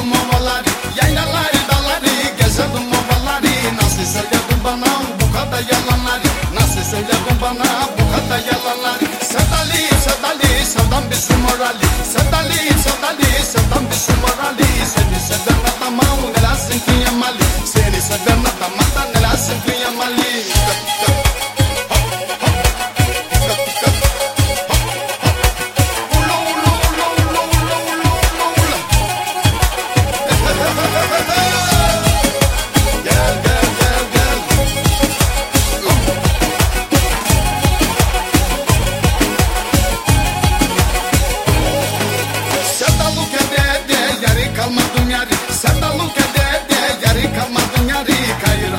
Gezerdim ovaları yaylaları daları Gezerdim ovaları nasıl söyledin bana bu kadar yalanları Nasıl söyledin bana bu kadar yalanları Sevdali sevdali sevdam bizim morali Sevdali sevdali sevdam bizim morali Seni seven adama ne lazım ki yamali Seni seven adama da ne lazım ki yamali kalmadım yari Sevdalık ede yeri kalmadım yari. Kayır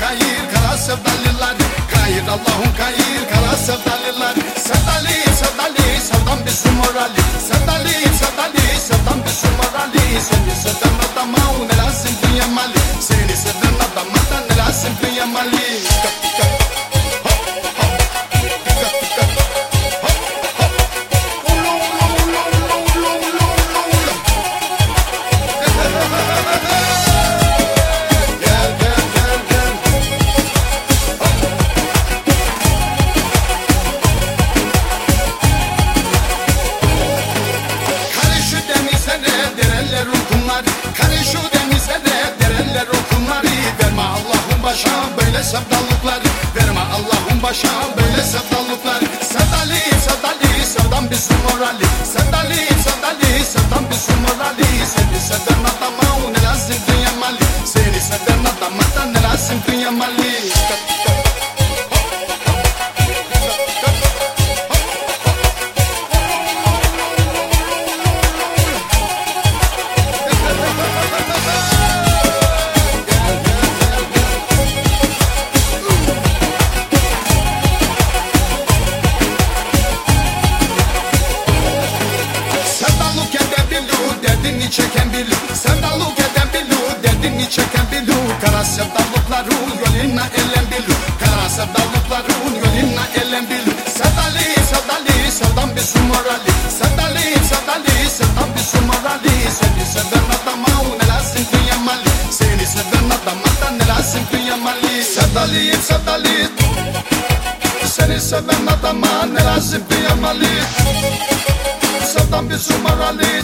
kayır kara sevdalılar. Kayır Allah'ın kayır kara sevdalılar. Sevdalı sevdalı sevdam su morali. Sevdalı sevdalı sevdam Seni seven adama ne lazım dünya mali. Seni seven adama da ne Karışı denizlere dereller okunlar Verme Allah'ın başa böyle sevdalıklar Verme Allah'ın başa derdini çeken bilu Kara sevdalıkların yoluna elen bilu Kara sevdalıkların yoluna elen bilu Sevdalı sevdalı sevdan bir su morali. Sevdalı sevdalı sevdan bir su morali. Seni seven adama ne lazım dünya mali Seni seven adama da ne lazım dünya mali Sevdalıyım sevdalı Seni seven adama ne lazım dünya mali Sevdan bir su morali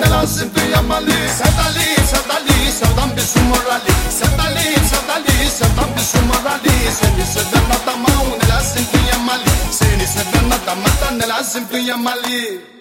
Ne lazım dünya mali. Sevdali sevdali sevdan bir su morali. Sevdali sevdali sevdan bir su morali. Seni seven adama ne lazım dünya mali. Seni seven adama da ne lazım dünya mali